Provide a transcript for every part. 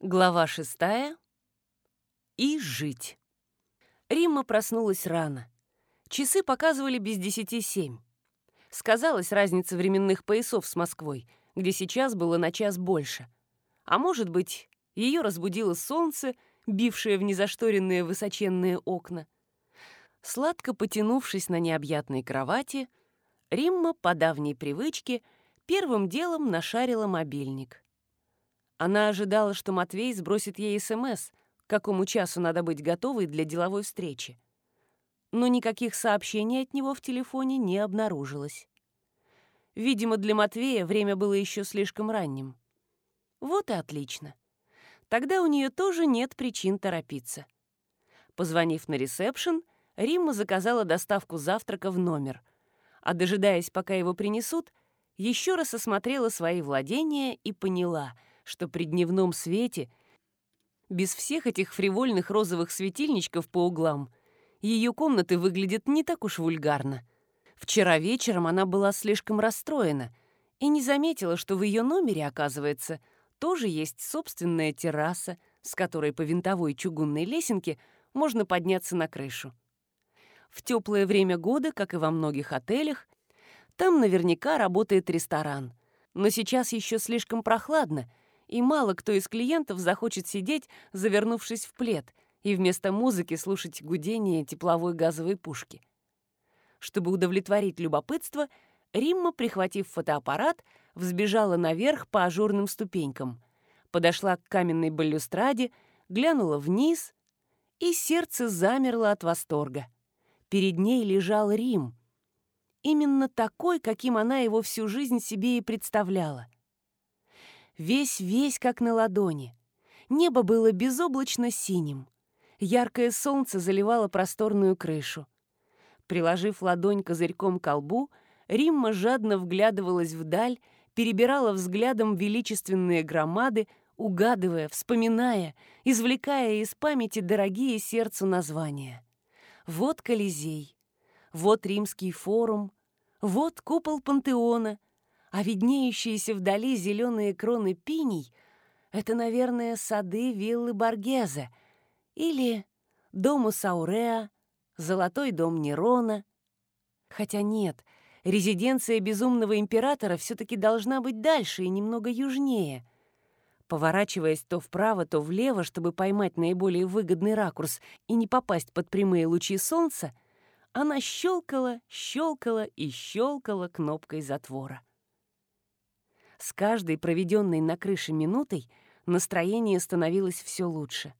Глава шестая. И жить. Римма проснулась рано. Часы показывали без десяти семь. Сказалась разница временных поясов с Москвой, где сейчас было на час больше. А может быть, ее разбудило солнце, бившее в незашторенные высоченные окна. Сладко потянувшись на необъятной кровати, Римма, по давней привычке, первым делом нашарила мобильник — она ожидала, что Матвей сбросит ей СМС, к какому часу надо быть готовой для деловой встречи. Но никаких сообщений от него в телефоне не обнаружилось. Видимо, для Матвея время было еще слишком ранним. Вот и отлично. Тогда у нее тоже нет причин торопиться. Позвонив на ресепшн, Римма заказала доставку завтрака в номер, а дожидаясь, пока его принесут, еще раз осмотрела свои владения и поняла — что при дневном свете, без всех этих фривольных розовых светильничков по углам, ее комнаты выглядят не так уж вульгарно. Вчера вечером она была слишком расстроена и не заметила, что в ее номере, оказывается, тоже есть собственная терраса, с которой по винтовой чугунной лесенке можно подняться на крышу. В теплое время года, как и во многих отелях, там наверняка работает ресторан. Но сейчас еще слишком прохладно, и мало кто из клиентов захочет сидеть, завернувшись в плед, и вместо музыки слушать гудение тепловой газовой пушки. Чтобы удовлетворить любопытство, Римма, прихватив фотоаппарат, взбежала наверх по ажурным ступенькам, подошла к каменной балюстраде, глянула вниз, и сердце замерло от восторга. Перед ней лежал Рим. Именно такой, каким она его всю жизнь себе и представляла — весь-весь как на ладони. Небо было безоблачно синим. Яркое солнце заливало просторную крышу. Приложив ладонь козырьком к колбу, Римма жадно вглядывалась вдаль, перебирала взглядом величественные громады, угадывая, вспоминая, извлекая из памяти дорогие сердцу названия. Вот Колизей, вот Римский форум, вот купол Пантеона — а виднеющиеся вдали зеленые кроны пиней — это, наверное, сады виллы Баргезе или дому Сауреа, золотой дом Нерона. Хотя нет, резиденция безумного императора все-таки должна быть дальше и немного южнее. Поворачиваясь то вправо, то влево, чтобы поймать наиболее выгодный ракурс и не попасть под прямые лучи солнца, она щелкала, щелкала и щелкала кнопкой затвора. С каждой проведенной на крыше минутой настроение становилось все лучше.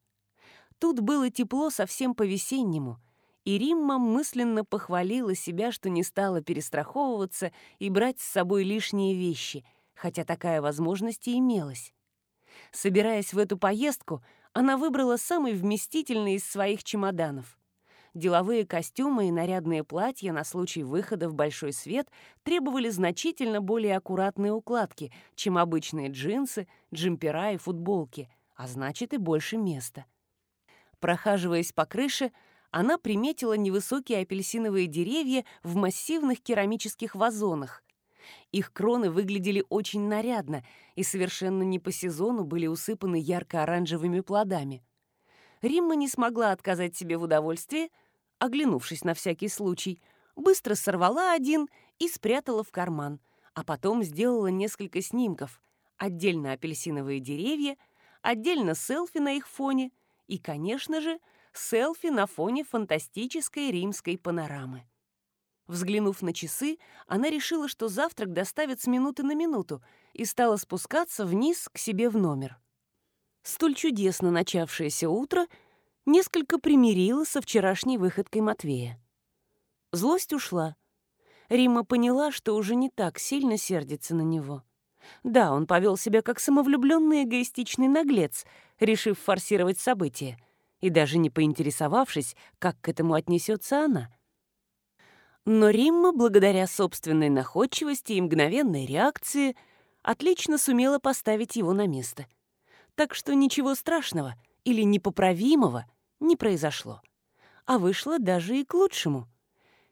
Тут было тепло совсем по-весеннему, и Римма мысленно похвалила себя, что не стала перестраховываться и брать с собой лишние вещи, хотя такая возможность и имелась. Собираясь в эту поездку, она выбрала самый вместительный из своих чемоданов. Деловые костюмы и нарядные платья на случай выхода в большой свет требовали значительно более аккуратной укладки, чем обычные джинсы, джемпера и футболки, а значит и больше места. Прохаживаясь по крыше, она приметила невысокие апельсиновые деревья в массивных керамических вазонах. Их кроны выглядели очень нарядно и совершенно не по сезону были усыпаны ярко-оранжевыми плодами. Римма не смогла отказать себе в удовольствии, оглянувшись на всякий случай, быстро сорвала один и спрятала в карман, а потом сделала несколько снимков. Отдельно апельсиновые деревья, отдельно селфи на их фоне и, конечно же, селфи на фоне фантастической римской панорамы. Взглянув на часы, она решила, что завтрак доставят с минуты на минуту и стала спускаться вниз к себе в номер. Столь чудесно начавшееся утро несколько примирило со вчерашней выходкой Матвея. Злость ушла. Рима поняла, что уже не так сильно сердится на него. Да, он повел себя как самовлюбленный эгоистичный наглец, решив форсировать события, и даже не поинтересовавшись, как к этому отнесется она. Но Римма, благодаря собственной находчивости и мгновенной реакции, отлично сумела поставить его на место — так что ничего страшного или непоправимого не произошло. А вышло даже и к лучшему.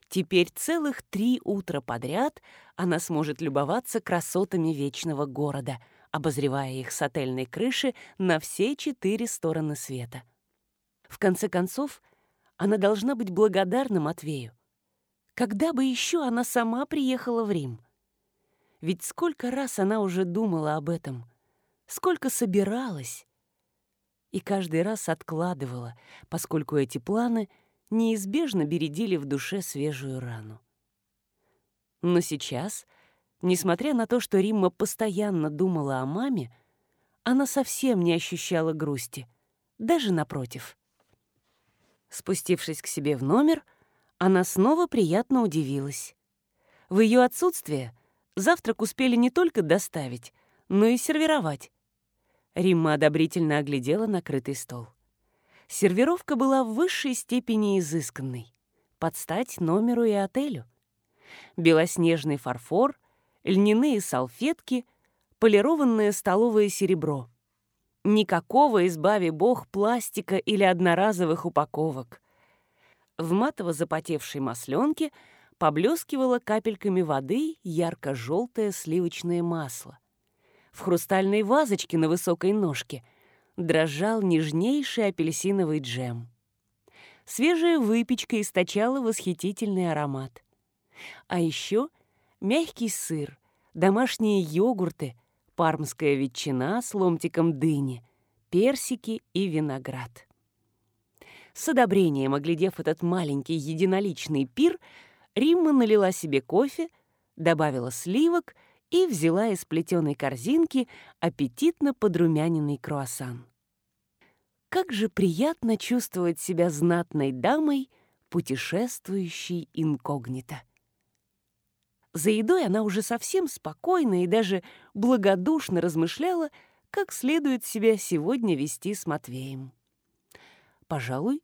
Теперь целых три утра подряд она сможет любоваться красотами вечного города, обозревая их с отельной крыши на все четыре стороны света. В конце концов, она должна быть благодарна Матвею. Когда бы еще она сама приехала в Рим? Ведь сколько раз она уже думала об этом, сколько собиралась, и каждый раз откладывала, поскольку эти планы неизбежно бередили в душе свежую рану. Но сейчас, несмотря на то, что Римма постоянно думала о маме, она совсем не ощущала грусти, даже напротив. Спустившись к себе в номер, она снова приятно удивилась. В ее отсутствие завтрак успели не только доставить, но и сервировать. Римма одобрительно оглядела накрытый стол. Сервировка была в высшей степени изысканной, под стать номеру и отелю. Белоснежный фарфор, льняные салфетки, полированное столовое серебро. Никакого, избави бог, пластика или одноразовых упаковок. В матово запотевшей масленке поблескивало капельками воды ярко-желтое сливочное масло. В хрустальной вазочке на высокой ножке дрожал нежнейший апельсиновый джем. Свежая выпечка источала восхитительный аромат. А еще мягкий сыр, домашние йогурты, пармская ветчина с ломтиком дыни, персики и виноград. С одобрением оглядев этот маленький единоличный пир, Римма налила себе кофе, добавила сливок — и взяла из плетеной корзинки аппетитно подрумяненный круассан. Как же приятно чувствовать себя знатной дамой, путешествующей инкогнито. За едой она уже совсем спокойно и даже благодушно размышляла, как следует себя сегодня вести с Матвеем. Пожалуй,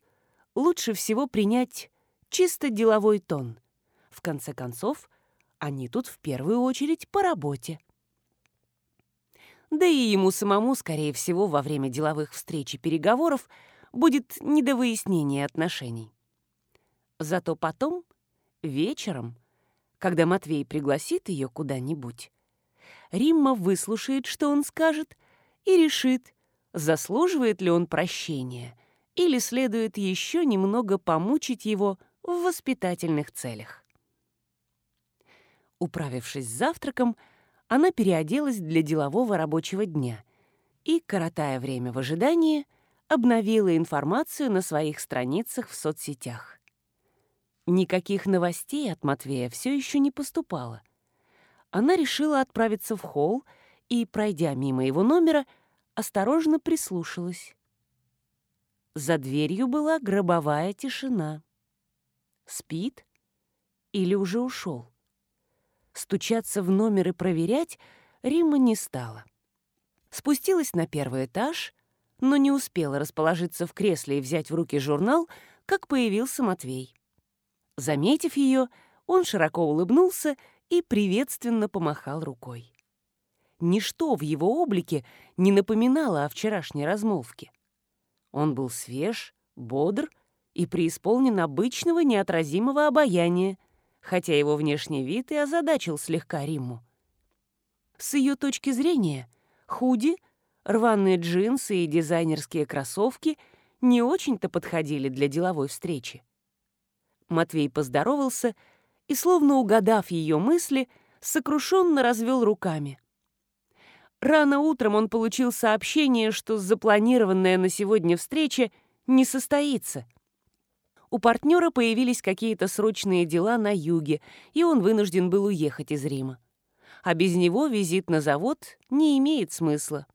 лучше всего принять чисто деловой тон. В конце концов, они тут в первую очередь по работе. Да и ему самому, скорее всего, во время деловых встреч и переговоров будет не до выяснения отношений. Зато потом, вечером, когда Матвей пригласит ее куда-нибудь, Римма выслушает, что он скажет, и решит, заслуживает ли он прощения или следует еще немного помучить его в воспитательных целях. Управившись завтраком, она переоделась для делового рабочего дня и, коротая время в ожидании, обновила информацию на своих страницах в соцсетях. Никаких новостей от Матвея все еще не поступало. Она решила отправиться в холл и, пройдя мимо его номера, осторожно прислушалась. За дверью была гробовая тишина. Спит или уже ушел? Стучаться в номер и проверять Римма не стала. Спустилась на первый этаж, но не успела расположиться в кресле и взять в руки журнал, как появился Матвей. Заметив ее, он широко улыбнулся и приветственно помахал рукой. Ничто в его облике не напоминало о вчерашней размолвке. Он был свеж, бодр и преисполнен обычного неотразимого обаяния — хотя его внешний вид и озадачил слегка Римму. С ее точки зрения, худи, рваные джинсы и дизайнерские кроссовки не очень-то подходили для деловой встречи. Матвей поздоровался и, словно угадав ее мысли, сокрушенно развел руками. Рано утром он получил сообщение, что запланированная на сегодня встреча не состоится — у партнера появились какие-то срочные дела на юге, и он вынужден был уехать из Рима. А без него визит на завод не имеет смысла.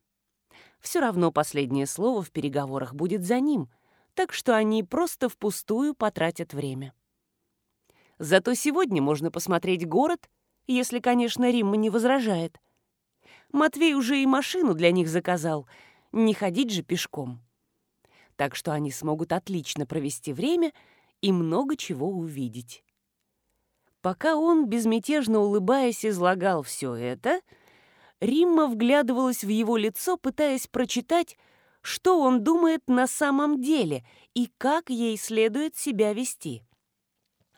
Все равно последнее слово в переговорах будет за ним, так что они просто впустую потратят время. Зато сегодня можно посмотреть город, если, конечно, Римма не возражает. Матвей уже и машину для них заказал, не ходить же пешком так что они смогут отлично провести время и много чего увидеть. Пока он, безмятежно улыбаясь, излагал все это, Римма вглядывалась в его лицо, пытаясь прочитать, что он думает на самом деле и как ей следует себя вести.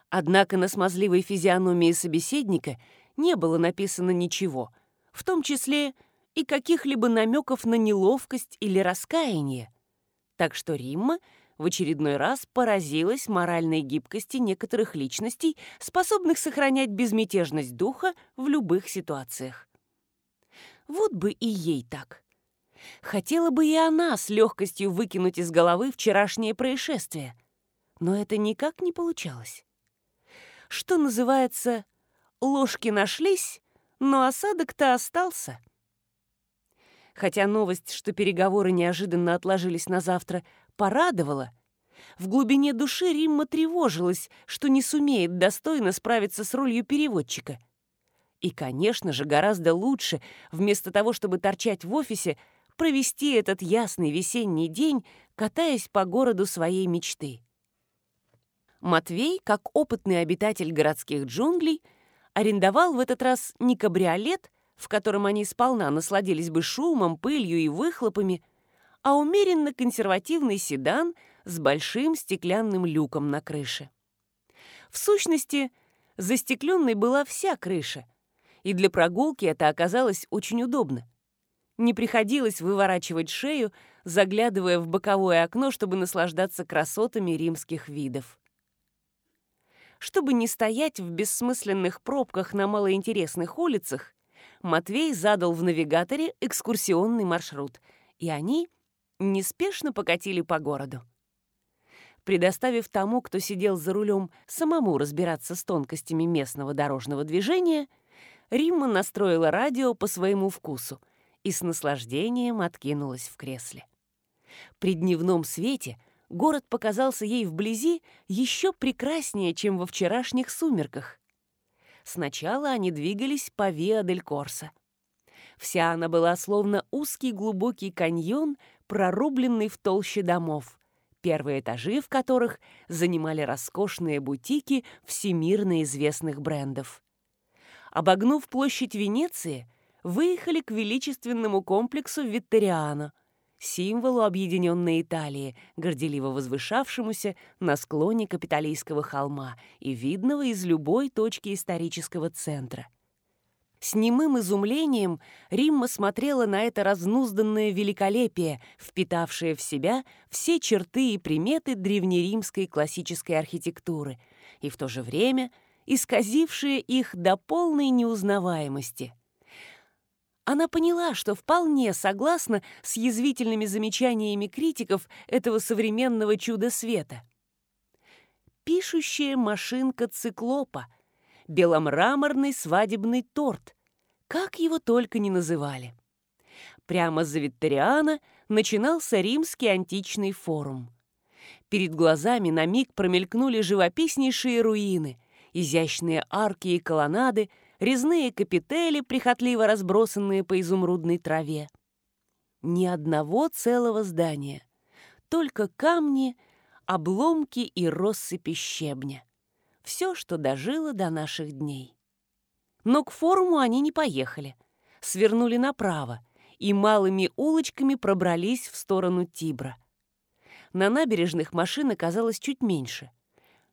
Однако на смазливой физиономии собеседника не было написано ничего, в том числе и каких-либо намеков на неловкость или раскаяние. Так что Римма в очередной раз поразилась моральной гибкости некоторых личностей, способных сохранять безмятежность духа в любых ситуациях. Вот бы и ей так. Хотела бы и она с легкостью выкинуть из головы вчерашнее происшествие. Но это никак не получалось. Что называется, ложки нашлись, но осадок-то остался. Хотя новость, что переговоры неожиданно отложились на завтра, порадовала, в глубине души Римма тревожилась, что не сумеет достойно справиться с ролью переводчика. И, конечно же, гораздо лучше, вместо того, чтобы торчать в офисе, провести этот ясный весенний день, катаясь по городу своей мечты. Матвей, как опытный обитатель городских джунглей, арендовал в этот раз не кабриолет, в котором они сполна насладились бы шумом, пылью и выхлопами, а умеренно консервативный седан с большим стеклянным люком на крыше. В сущности, застекленной была вся крыша, и для прогулки это оказалось очень удобно. Не приходилось выворачивать шею, заглядывая в боковое окно, чтобы наслаждаться красотами римских видов. Чтобы не стоять в бессмысленных пробках на малоинтересных улицах, Матвей задал в навигаторе экскурсионный маршрут, и они неспешно покатили по городу. Предоставив тому, кто сидел за рулем, самому разбираться с тонкостями местного дорожного движения, Римма настроила радио по своему вкусу и с наслаждением откинулась в кресле. При дневном свете город показался ей вблизи еще прекраснее, чем во вчерашних сумерках. Сначала они двигались по Виа-дель-Корсо. Вся она была словно узкий глубокий каньон, прорубленный в толще домов, первые этажи в которых занимали роскошные бутики всемирно известных брендов. Обогнув площадь Венеции, выехали к величественному комплексу Виттериано, символу объединенной Италии, горделиво возвышавшемуся на склоне Капитолийского холма и видного из любой точки исторического центра. С немым изумлением Римма смотрела на это разнузданное великолепие, впитавшее в себя все черты и приметы древнеримской классической архитектуры, и в то же время исказившее их до полной неузнаваемости – она поняла, что вполне согласна с язвительными замечаниями критиков этого современного чуда света. Пишущая машинка циклопа, беломраморный свадебный торт, как его только не называли. Прямо за Виттериана начинался римский античный форум. Перед глазами на миг промелькнули живописнейшие руины, изящные арки и колоннады, резные капители, прихотливо разбросанные по изумрудной траве. Ни одного целого здания, только камни, обломки и россыпи щебня. Все, что дожило до наших дней. Но к форуму они не поехали, свернули направо и малыми улочками пробрались в сторону Тибра. На набережных машин оказалось чуть меньше.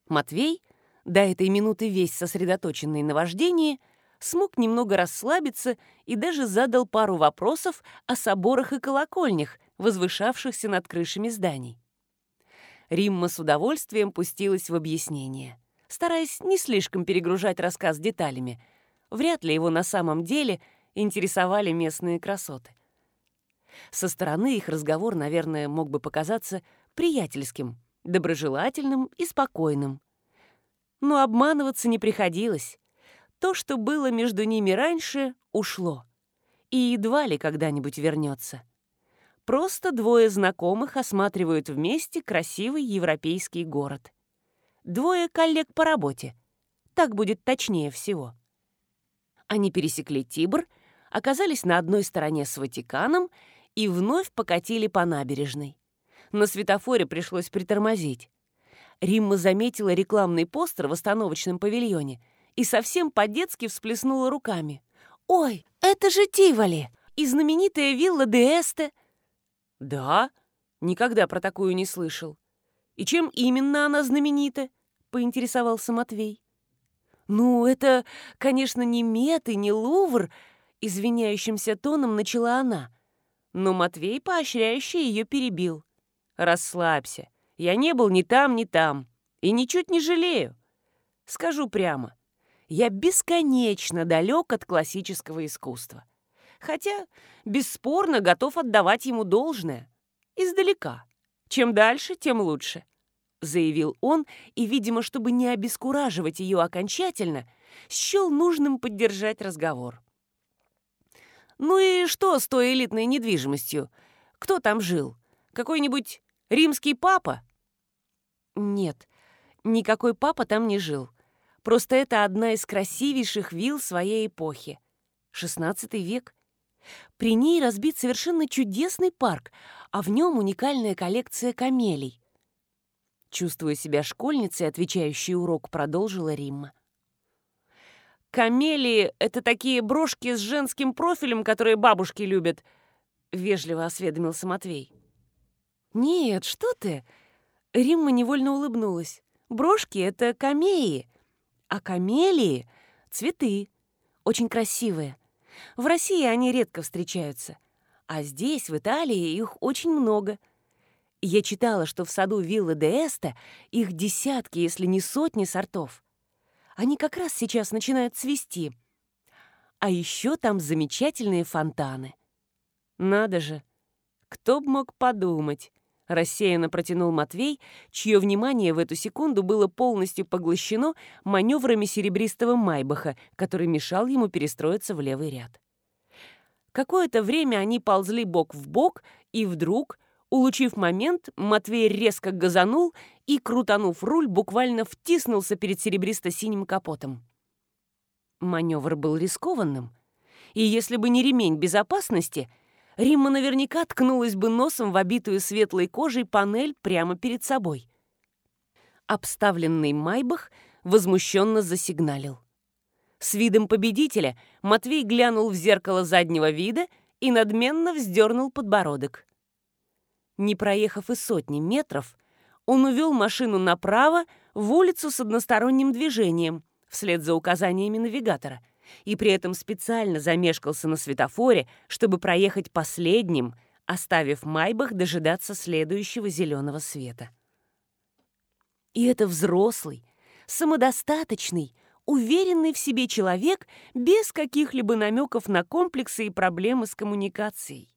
Матвей, до этой минуты весь сосредоточенный на вождении, смог немного расслабиться и даже задал пару вопросов о соборах и колокольнях, возвышавшихся над крышами зданий. Римма с удовольствием пустилась в объяснение, стараясь не слишком перегружать рассказ деталями. Вряд ли его на самом деле интересовали местные красоты. Со стороны их разговор, наверное, мог бы показаться приятельским, доброжелательным и спокойным. Но обманываться не приходилось. То, что было между ними раньше, ушло. И едва ли когда-нибудь вернется. Просто двое знакомых осматривают вместе красивый европейский город. Двое коллег по работе. Так будет точнее всего. Они пересекли Тибр, оказались на одной стороне с Ватиканом и вновь покатили по набережной. На светофоре пришлось притормозить. Римма заметила рекламный постер в остановочном павильоне — и совсем по-детски всплеснула руками. «Ой, это же Тиволи! И знаменитая вилла де Эсте!» «Да? Никогда про такую не слышал. И чем именно она знаменита?» — поинтересовался Матвей. «Ну, это, конечно, не Мет и не Лувр, Извиняющимся тоном начала она, но Матвей, поощряющий, ее перебил. «Расслабься. Я не был ни там, ни там. И ничуть не жалею. Скажу прямо, я бесконечно далек от классического искусства. Хотя, бесспорно, готов отдавать ему должное. Издалека. Чем дальше, тем лучше. Заявил он, и, видимо, чтобы не обескураживать ее окончательно, счел нужным поддержать разговор. «Ну и что с той элитной недвижимостью? Кто там жил? Какой-нибудь римский папа?» «Нет, никакой папа там не жил. Просто это одна из красивейших вилл своей эпохи. XVI век. При ней разбит совершенно чудесный парк, а в нем уникальная коллекция камелий. Чувствуя себя школьницей, отвечающей урок, продолжила Римма. «Камелии — это такие брошки с женским профилем, которые бабушки любят», — вежливо осведомился Матвей. «Нет, что ты!» Римма невольно улыбнулась. «Брошки — это камеи, а камелии — цветы, очень красивые. В России они редко встречаются, а здесь, в Италии, их очень много. Я читала, что в саду виллы де Эста их десятки, если не сотни сортов. Они как раз сейчас начинают цвести. А еще там замечательные фонтаны. Надо же, кто б мог подумать, Рассеянно протянул Матвей, чье внимание в эту секунду было полностью поглощено маневрами серебристого Майбаха, который мешал ему перестроиться в левый ряд. Какое-то время они ползли бок в бок, и вдруг, улучив момент, Матвей резко газанул и, крутанув руль, буквально втиснулся перед серебристо-синим капотом. Маневр был рискованным, и если бы не ремень безопасности — Римма наверняка ткнулась бы носом в обитую светлой кожей панель прямо перед собой. Обставленный Майбах возмущенно засигналил. С видом победителя Матвей глянул в зеркало заднего вида и надменно вздернул подбородок. Не проехав и сотни метров, он увел машину направо в улицу с односторонним движением, вслед за указаниями навигатора — и при этом специально замешкался на светофоре, чтобы проехать последним, оставив Майбах дожидаться следующего зеленого света. И это взрослый, самодостаточный, уверенный в себе человек без каких-либо намеков на комплексы и проблемы с коммуникацией.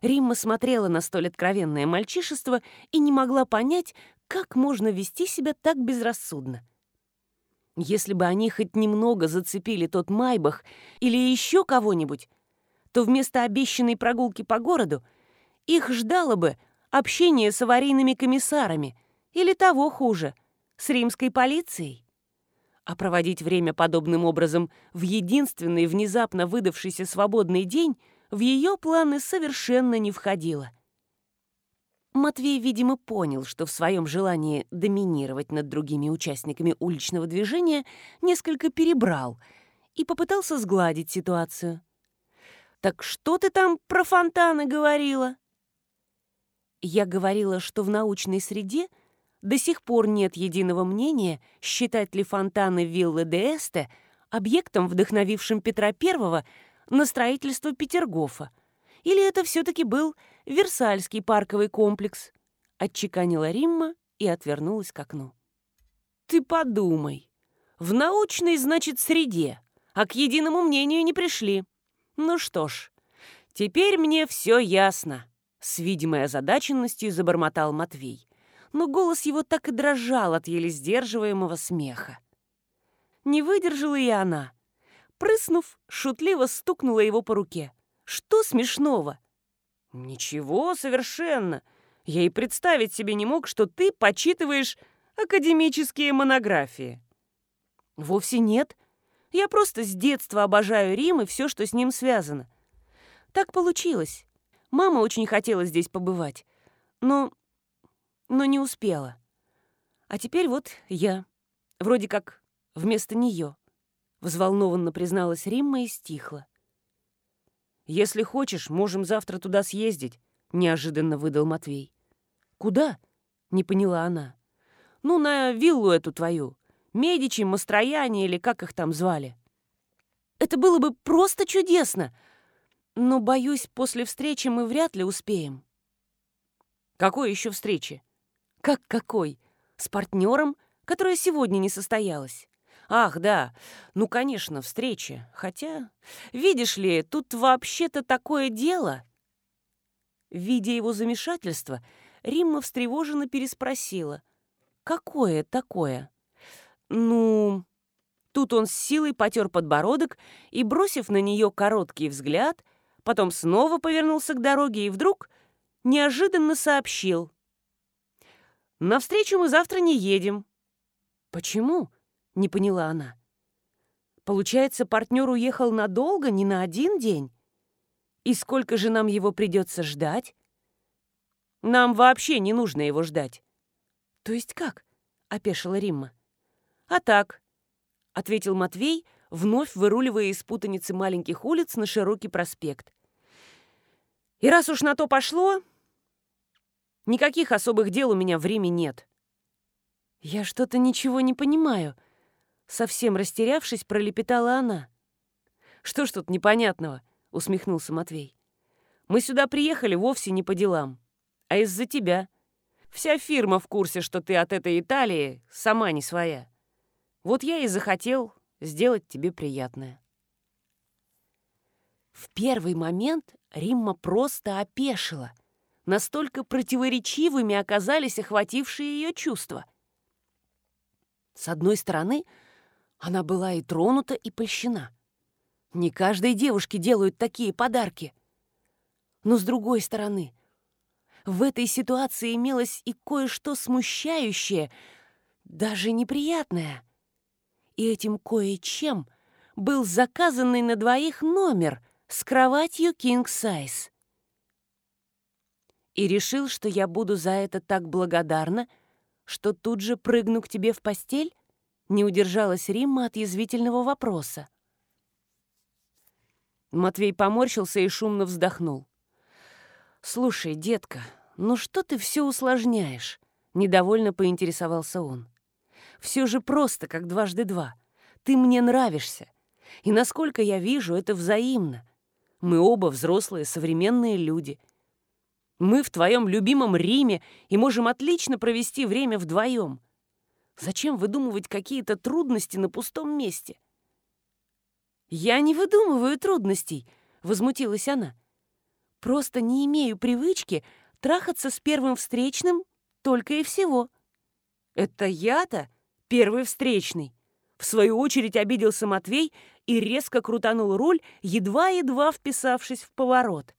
Римма смотрела на столь откровенное мальчишество и не могла понять, как можно вести себя так безрассудно. Если бы они хоть немного зацепили тот Майбах или еще кого-нибудь, то вместо обещанной прогулки по городу их ждало бы общение с аварийными комиссарами или того хуже, с римской полицией. А проводить время подобным образом в единственный внезапно выдавшийся свободный день в ее планы совершенно не входило – Матвей, видимо, понял, что в своем желании доминировать над другими участниками уличного движения несколько перебрал и попытался сгладить ситуацию. «Так что ты там про фонтаны говорила?» Я говорила, что в научной среде до сих пор нет единого мнения, считать ли фонтаны виллы де Эсте объектом, вдохновившим Петра I на строительство Петергофа, или это все-таки был Версальский парковый комплекс», — отчеканила Римма и отвернулась к окну. «Ты подумай. В научной, значит, среде, а к единому мнению не пришли. Ну что ж, теперь мне все ясно», — с видимой озадаченностью забормотал Матвей. Но голос его так и дрожал от еле сдерживаемого смеха. Не выдержала и она. Прыснув, шутливо стукнула его по руке. «Что смешного? «Ничего, совершенно. Я и представить себе не мог, что ты почитываешь академические монографии». «Вовсе нет. Я просто с детства обожаю Рим и все, что с ним связано. Так получилось. Мама очень хотела здесь побывать, но... но не успела. А теперь вот я, вроде как вместо нее». Взволнованно призналась Римма и стихла. «Если хочешь, можем завтра туда съездить», — неожиданно выдал Матвей. «Куда?» — не поняла она. «Ну, на виллу эту твою. Медичи, Мастрояне или как их там звали». Это было бы просто чудесно. Но, боюсь, после встречи мы вряд ли успеем. Какой еще встречи? Как какой? С партнером, которая сегодня не состоялась. Ах, да, ну, конечно, встреча. Хотя, видишь ли, тут вообще-то такое дело. Видя его замешательство, Римма встревоженно переспросила. «Какое такое?» «Ну...» Тут он с силой потер подбородок и, бросив на нее короткий взгляд, потом снова повернулся к дороге и вдруг неожиданно сообщил. «На встречу мы завтра не едем». «Почему?» — не поняла она. «Получается, партнер уехал надолго, не на один день? И сколько же нам его придется ждать?» «Нам вообще не нужно его ждать». «То есть как?» — опешила Римма. «А так, — ответил Матвей, вновь выруливая из путаницы маленьких улиц на широкий проспект. «И раз уж на то пошло, никаких особых дел у меня в Риме нет». «Я что-то ничего не понимаю», — совсем растерявшись, пролепетала она. «Что ж тут непонятного?» — усмехнулся Матвей. «Мы сюда приехали вовсе не по делам, а из-за тебя. Вся фирма в курсе, что ты от этой Италии сама не своя». Вот я и захотел сделать тебе приятное. В первый момент Римма просто опешила. Настолько противоречивыми оказались охватившие ее чувства. С одной стороны, она была и тронута, и польщена. Не каждой девушке делают такие подарки. Но с другой стороны, в этой ситуации имелось и кое-что смущающее, даже неприятное — и этим кое-чем был заказанный на двоих номер с кроватью King Size. И решил, что я буду за это так благодарна, что тут же прыгну к тебе в постель? Не удержалась Римма от язвительного вопроса. Матвей поморщился и шумно вздохнул. «Слушай, детка, ну что ты все усложняешь?» Недовольно поинтересовался он. Все же просто, как дважды два. Ты мне нравишься. И насколько я вижу, это взаимно. Мы оба взрослые, современные люди. Мы в твоем любимом Риме и можем отлично провести время вдвоем. Зачем выдумывать какие-то трудности на пустом месте? «Я не выдумываю трудностей», — возмутилась она. «Просто не имею привычки трахаться с первым встречным только и всего». «Это я-то?» Первый встречный. В свою очередь обиделся Матвей и резко крутанул руль, едва-едва вписавшись в поворот.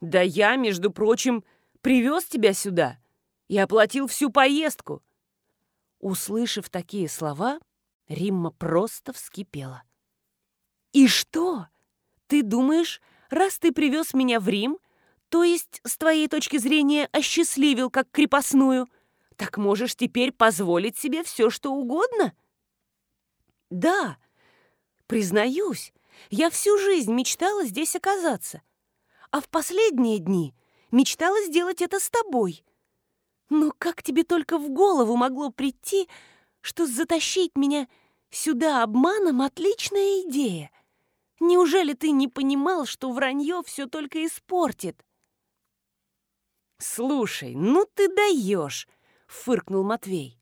«Да я, между прочим, привез тебя сюда и оплатил всю поездку». Услышав такие слова, Римма просто вскипела. «И что? Ты думаешь, раз ты привез меня в Рим, то есть, с твоей точки зрения, осчастливил как крепостную, так можешь теперь позволить себе все, что угодно? Да, признаюсь, я всю жизнь мечтала здесь оказаться. А в последние дни мечтала сделать это с тобой. Но как тебе только в голову могло прийти, что затащить меня сюда обманом — отличная идея? Неужели ты не понимал, что вранье все только испортит? Слушай, ну ты даешь! фыркнул Матвей.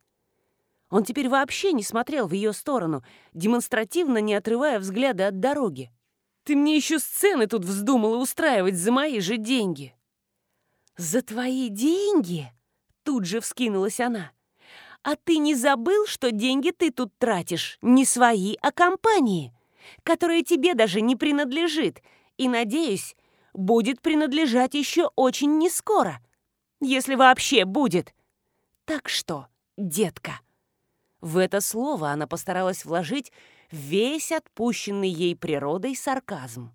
Он теперь вообще не смотрел в ее сторону, демонстративно не отрывая взгляда от дороги. «Ты мне еще сцены тут вздумала устраивать за мои же деньги!» «За твои деньги?» — тут же вскинулась она. «А ты не забыл, что деньги ты тут тратишь не свои, а компании, которая тебе даже не принадлежит и, надеюсь, будет принадлежать еще очень нескоро, если вообще будет. Так что, детка, в это слово она постаралась вложить весь отпущенный ей природой сарказм.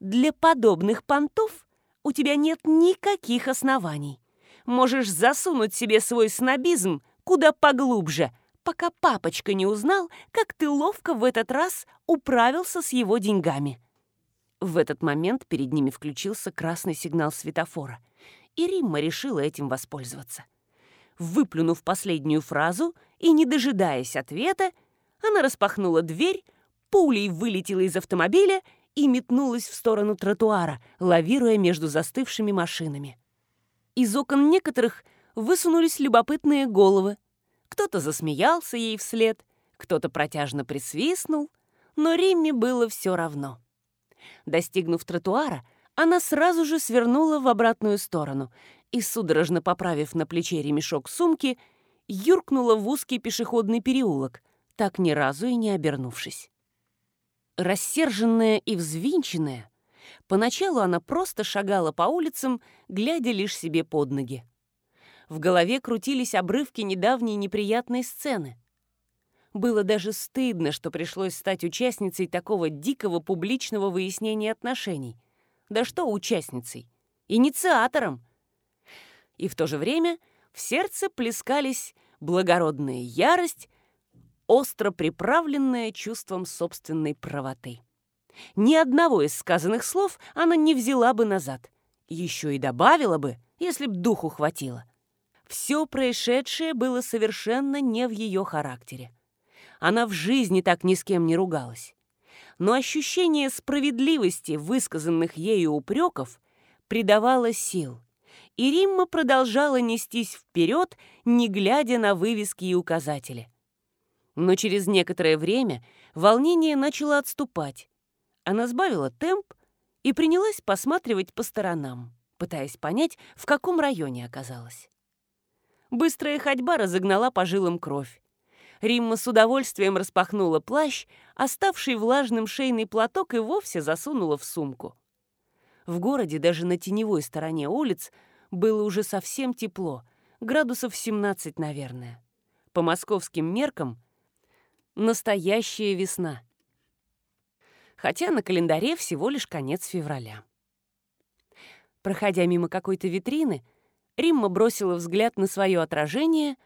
Для подобных понтов у тебя нет никаких оснований. Можешь засунуть себе свой снобизм куда поглубже, пока папочка не узнал, как ты ловко в этот раз управился с его деньгами. В этот момент перед ними включился красный сигнал светофора, и Римма решила этим воспользоваться. Выплюнув последнюю фразу и не дожидаясь ответа, она распахнула дверь, пулей вылетела из автомобиля и метнулась в сторону тротуара, лавируя между застывшими машинами. Из окон некоторых высунулись любопытные головы. Кто-то засмеялся ей вслед, кто-то протяжно присвистнул, но Римме было все равно. Достигнув тротуара, она сразу же свернула в обратную сторону и, судорожно поправив на плече ремешок сумки, юркнула в узкий пешеходный переулок, так ни разу и не обернувшись. Рассерженная и взвинченная, поначалу она просто шагала по улицам, глядя лишь себе под ноги. В голове крутились обрывки недавней неприятной сцены. Было даже стыдно, что пришлось стать участницей такого дикого публичного выяснения отношений. Да что участницей? Инициатором. И в то же время в сердце плескались благородная ярость остро приправленная чувством собственной правоты. Ни одного из сказанных слов она не взяла бы назад. Еще и добавила бы, если б духу хватило. Все происшедшее было совершенно не в ее характере. Она в жизни так ни с кем не ругалась. Но ощущение справедливости высказанных ею упреков придавало сил. И Римма продолжала нестись вперед, не глядя на вывески и указатели. Но через некоторое время волнение начало отступать. Она сбавила темп и принялась посматривать по сторонам, пытаясь понять, в каком районе оказалась. Быстрая ходьба разогнала по жилам кровь. Римма с удовольствием распахнула плащ, оставший влажным шейный платок и вовсе засунула в сумку. В городе даже на теневой стороне улиц было уже совсем тепло, градусов 17, наверное. По московским меркам Настоящая весна. Хотя на календаре всего лишь конец февраля. Проходя мимо какой-то витрины, Римма бросила взгляд на свое отражение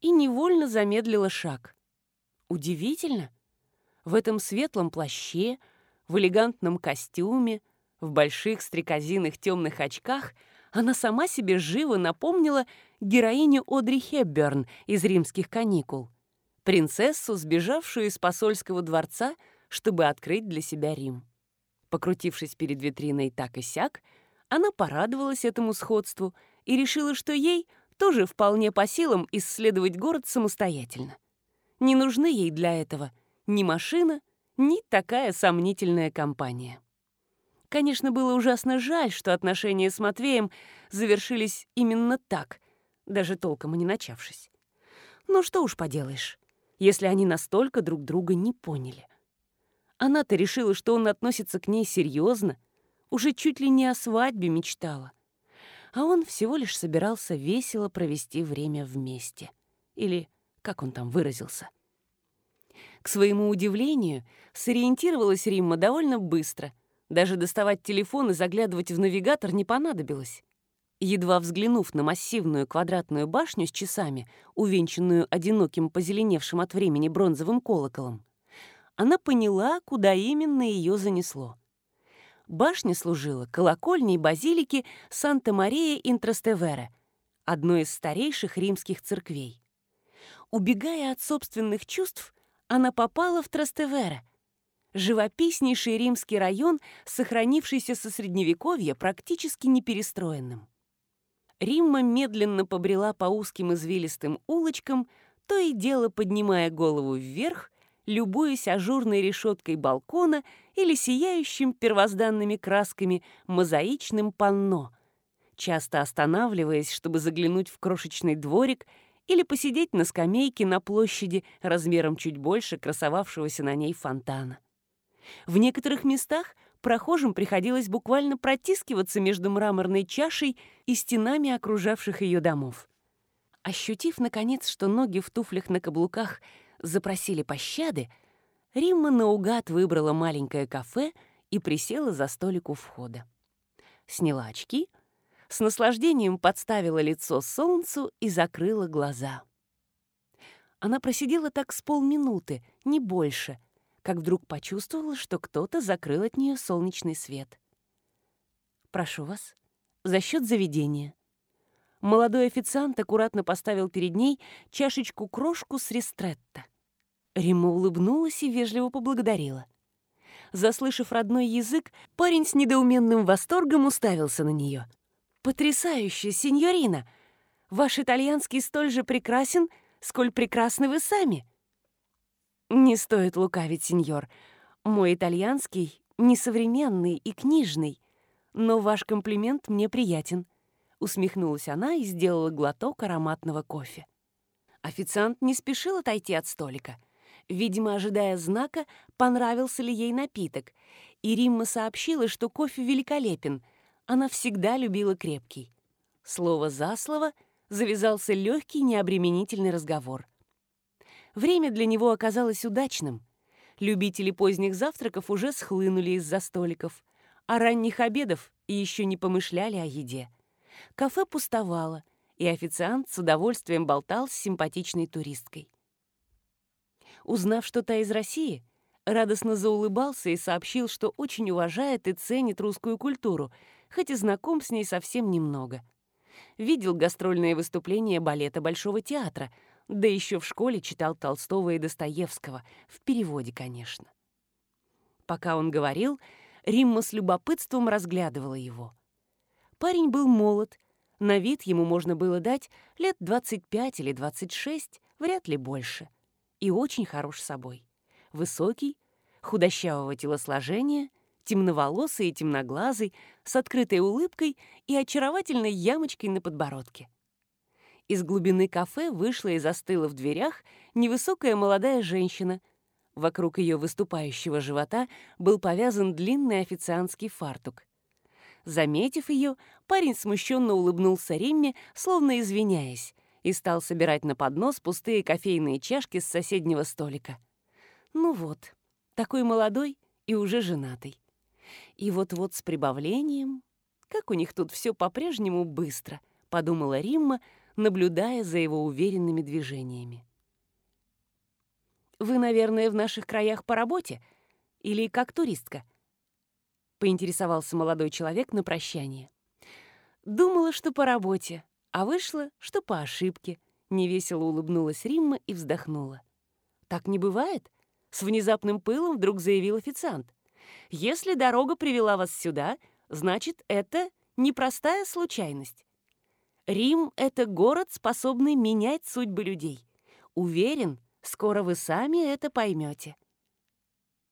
и невольно замедлила шаг. Удивительно. В этом светлом плаще, в элегантном костюме, в больших стрекозиных темных очках она сама себе живо напомнила героиню Одри Хепберн из «Римских каникул» принцессу, сбежавшую из посольского дворца, чтобы открыть для себя Рим. Покрутившись перед витриной так и сяк, она порадовалась этому сходству и решила, что ей тоже вполне по силам исследовать город самостоятельно. Не нужны ей для этого ни машина, ни такая сомнительная компания. Конечно, было ужасно жаль, что отношения с Матвеем завершились именно так, даже толком и не начавшись. Но что уж поделаешь если они настолько друг друга не поняли. Она-то решила, что он относится к ней серьезно, уже чуть ли не о свадьбе мечтала. А он всего лишь собирался весело провести время вместе. Или как он там выразился. К своему удивлению, сориентировалась Римма довольно быстро. Даже доставать телефон и заглядывать в навигатор не понадобилось. Едва взглянув на массивную квадратную башню с часами, увенчанную одиноким позеленевшим от времени бронзовым колоколом, она поняла, куда именно ее занесло. Башня служила колокольней базилики Санта-Мария Интрастевере, одной из старейших римских церквей. Убегая от собственных чувств, она попала в Трастевере, живописнейший римский район, сохранившийся со Средневековья практически неперестроенным. Римма медленно побрела по узким извилистым улочкам, то и дело поднимая голову вверх, любуясь ажурной решеткой балкона или сияющим первозданными красками мозаичным панно, часто останавливаясь, чтобы заглянуть в крошечный дворик или посидеть на скамейке на площади размером чуть больше красовавшегося на ней фонтана. В некоторых местах прохожим приходилось буквально протискиваться между мраморной чашей и стенами окружавших ее домов. Ощутив, наконец, что ноги в туфлях на каблуках запросили пощады, Римма наугад выбрала маленькое кафе и присела за столик у входа. Сняла очки, с наслаждением подставила лицо солнцу и закрыла глаза. Она просидела так с полминуты, не больше — как вдруг почувствовала, что кто-то закрыл от нее солнечный свет. «Прошу вас, за счет заведения». Молодой официант аккуратно поставил перед ней чашечку-крошку с ристретто. Рима улыбнулась и вежливо поблагодарила. Заслышав родной язык, парень с недоуменным восторгом уставился на нее. «Потрясающе, сеньорина! Ваш итальянский столь же прекрасен, сколь прекрасны вы сами!» «Не стоит лукавить, сеньор. Мой итальянский несовременный и книжный, но ваш комплимент мне приятен», — усмехнулась она и сделала глоток ароматного кофе. Официант не спешил отойти от столика. Видимо, ожидая знака, понравился ли ей напиток, и Римма сообщила, что кофе великолепен, она всегда любила крепкий. Слово за слово завязался легкий необременительный разговор. Время для него оказалось удачным. Любители поздних завтраков уже схлынули из-за столиков, а ранних обедов еще не помышляли о еде. Кафе пустовало, и официант с удовольствием болтал с симпатичной туристкой. Узнав, что та из России, радостно заулыбался и сообщил, что очень уважает и ценит русскую культуру, хоть и знаком с ней совсем немного. Видел гастрольные выступления балета Большого театра — да еще в школе читал Толстого и Достоевского, в переводе, конечно. Пока он говорил, Римма с любопытством разглядывала его. Парень был молод, на вид ему можно было дать лет 25 или 26, вряд ли больше, и очень хорош собой. Высокий, худощавого телосложения, темноволосый и темноглазый, с открытой улыбкой и очаровательной ямочкой на подбородке. Из глубины кафе вышла и застыла в дверях невысокая молодая женщина. Вокруг ее выступающего живота был повязан длинный официантский фартук. Заметив ее, парень смущенно улыбнулся Римме, словно извиняясь, и стал собирать на поднос пустые кофейные чашки с соседнего столика. Ну вот, такой молодой и уже женатый. И вот-вот с прибавлением... Как у них тут все по-прежнему быстро, подумала Римма, наблюдая за его уверенными движениями. «Вы, наверное, в наших краях по работе? Или как туристка?» — поинтересовался молодой человек на прощание. «Думала, что по работе, а вышло, что по ошибке», — невесело улыбнулась Римма и вздохнула. «Так не бывает?» — с внезапным пылом вдруг заявил официант. «Если дорога привела вас сюда, значит, это непростая случайность. Рим — это город, способный менять судьбы людей. Уверен, скоро вы сами это поймете.